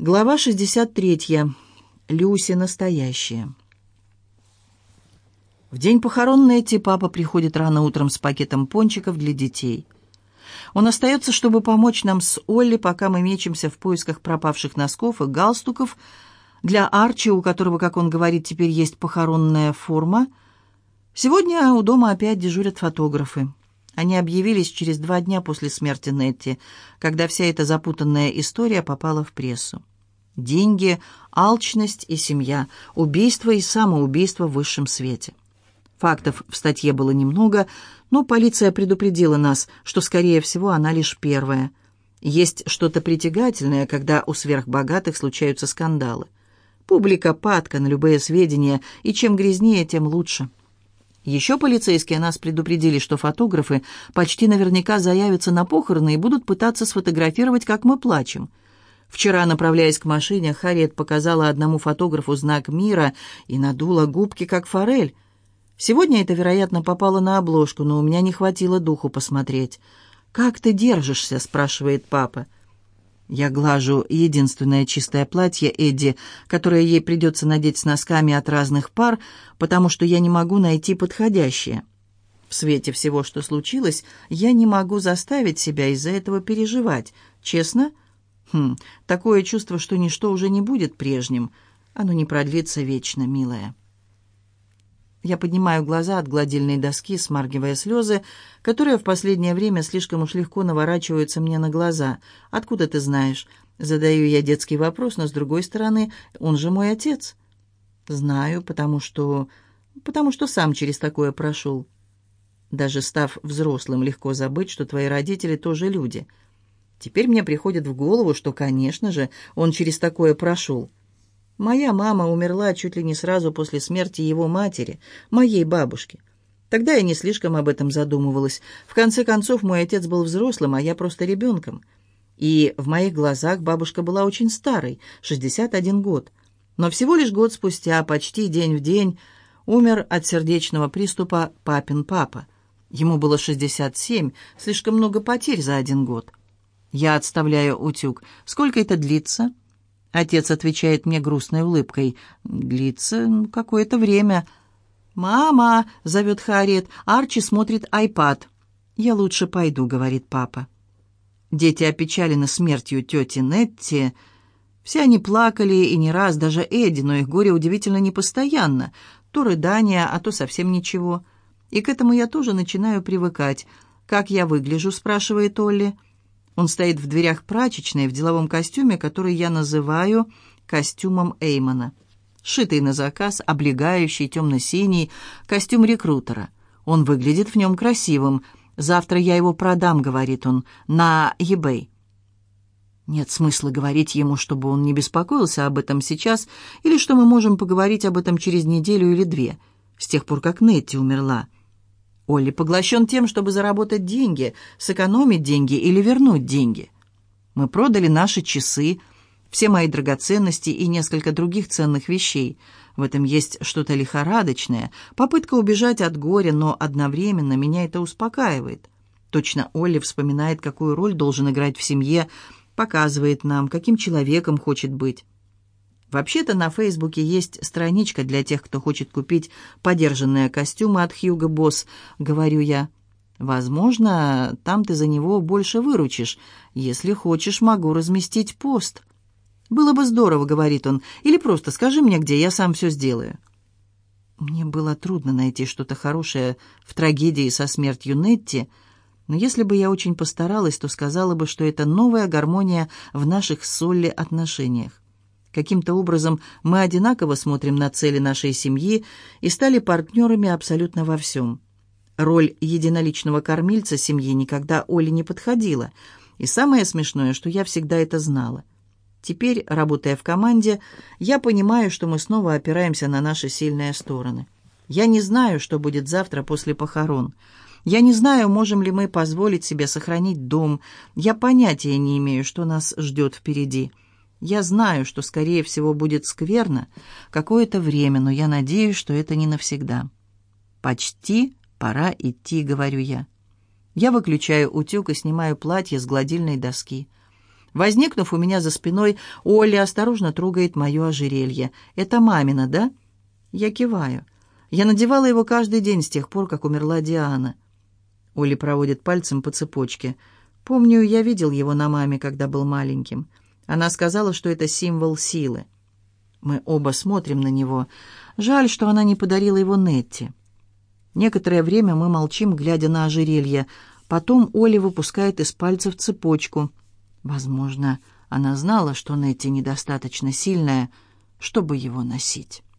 Глава 63. Люси настоящая. В день похорон эти папа приходит рано утром с пакетом пончиков для детей. Он остается, чтобы помочь нам с Олли, пока мы мечемся в поисках пропавших носков и галстуков для Арчи, у которого, как он говорит, теперь есть похоронная форма. Сегодня у дома опять дежурят фотографы. Они объявились через два дня после смерти Нетти, когда вся эта запутанная история попала в прессу. Деньги, алчность и семья, убийство и самоубийство в высшем свете. Фактов в статье было немного, но полиция предупредила нас, что, скорее всего, она лишь первая. Есть что-то притягательное, когда у сверхбогатых случаются скандалы. Публика падка на любые сведения, и чем грязнее, тем лучше. Еще полицейские нас предупредили, что фотографы почти наверняка заявятся на похороны и будут пытаться сфотографировать, как мы плачем. Вчера, направляясь к машине, Харриет показала одному фотографу знак мира и надула губки, как форель. Сегодня это, вероятно, попало на обложку, но у меня не хватило духу посмотреть. «Как ты держишься?» — спрашивает папа. «Папа». Я глажу единственное чистое платье Эдди, которое ей придется надеть с носками от разных пар, потому что я не могу найти подходящее. В свете всего, что случилось, я не могу заставить себя из-за этого переживать. Честно? Хм, такое чувство, что ничто уже не будет прежним. Оно не продлится вечно, милая. Я поднимаю глаза от гладильной доски, смаргивая слезы, которые в последнее время слишком уж легко наворачиваются мне на глаза. «Откуда ты знаешь?» Задаю я детский вопрос, но, с другой стороны, он же мой отец. «Знаю, потому что... потому что сам через такое прошел. Даже став взрослым, легко забыть, что твои родители тоже люди. Теперь мне приходит в голову, что, конечно же, он через такое прошел». Моя мама умерла чуть ли не сразу после смерти его матери, моей бабушки. Тогда я не слишком об этом задумывалась. В конце концов, мой отец был взрослым, а я просто ребенком. И в моих глазах бабушка была очень старой, 61 год. Но всего лишь год спустя, почти день в день, умер от сердечного приступа папин папа. Ему было 67, слишком много потерь за один год. Я отставляю утюг. Сколько это длится?» Отец отвечает мне грустной улыбкой. Длится какое-то время. «Мама!» — зовет Харриет. Арчи смотрит айпад. «Я лучше пойду», — говорит папа. Дети опечалены смертью тети Нетти. Все они плакали, и не раз даже Эдди, но их горе удивительно непостоянно. То рыдание, а то совсем ничего. И к этому я тоже начинаю привыкать. «Как я выгляжу?» — спрашивает Олли. «Олли». Он стоит в дверях прачечной в деловом костюме, который я называю костюмом Эймона. Шитый на заказ, облегающий, темно-синий, костюм рекрутера. Он выглядит в нем красивым. «Завтра я его продам», — говорит он, — «на eBay». Нет смысла говорить ему, чтобы он не беспокоился об этом сейчас, или что мы можем поговорить об этом через неделю или две, с тех пор, как Нетти умерла. Олли поглощен тем, чтобы заработать деньги, сэкономить деньги или вернуть деньги. Мы продали наши часы, все мои драгоценности и несколько других ценных вещей. В этом есть что-то лихорадочное, попытка убежать от горя, но одновременно меня это успокаивает. Точно Олли вспоминает, какую роль должен играть в семье, показывает нам, каким человеком хочет быть. Вообще-то на Фейсбуке есть страничка для тех, кто хочет купить подержанные костюмы от Хьюго Босс, говорю я. Возможно, там ты за него больше выручишь. Если хочешь, могу разместить пост. Было бы здорово, говорит он, или просто скажи мне, где я сам все сделаю. Мне было трудно найти что-то хорошее в трагедии со смертью Нетти, но если бы я очень постаралась, то сказала бы, что это новая гармония в наших с Солли отношениях. Каким-то образом мы одинаково смотрим на цели нашей семьи и стали партнерами абсолютно во всем. Роль единоличного кормильца семьи никогда Оле не подходила. И самое смешное, что я всегда это знала. Теперь, работая в команде, я понимаю, что мы снова опираемся на наши сильные стороны. Я не знаю, что будет завтра после похорон. Я не знаю, можем ли мы позволить себе сохранить дом. Я понятия не имею, что нас ждет впереди. Я знаю, что, скорее всего, будет скверно какое-то время, но я надеюсь, что это не навсегда. «Почти пора идти», — говорю я. Я выключаю утюг и снимаю платье с гладильной доски. Возникнув у меня за спиной, Оля осторожно трогает мое ожерелье. «Это мамина, да?» Я киваю. Я надевала его каждый день с тех пор, как умерла Диана. Оля проводит пальцем по цепочке. «Помню, я видел его на маме, когда был маленьким». Она сказала, что это символ силы. Мы оба смотрим на него. Жаль, что она не подарила его Нетти. Некоторое время мы молчим, глядя на ожерелье. Потом Оля выпускает из пальцев цепочку. Возможно, она знала, что Нетти недостаточно сильная, чтобы его носить.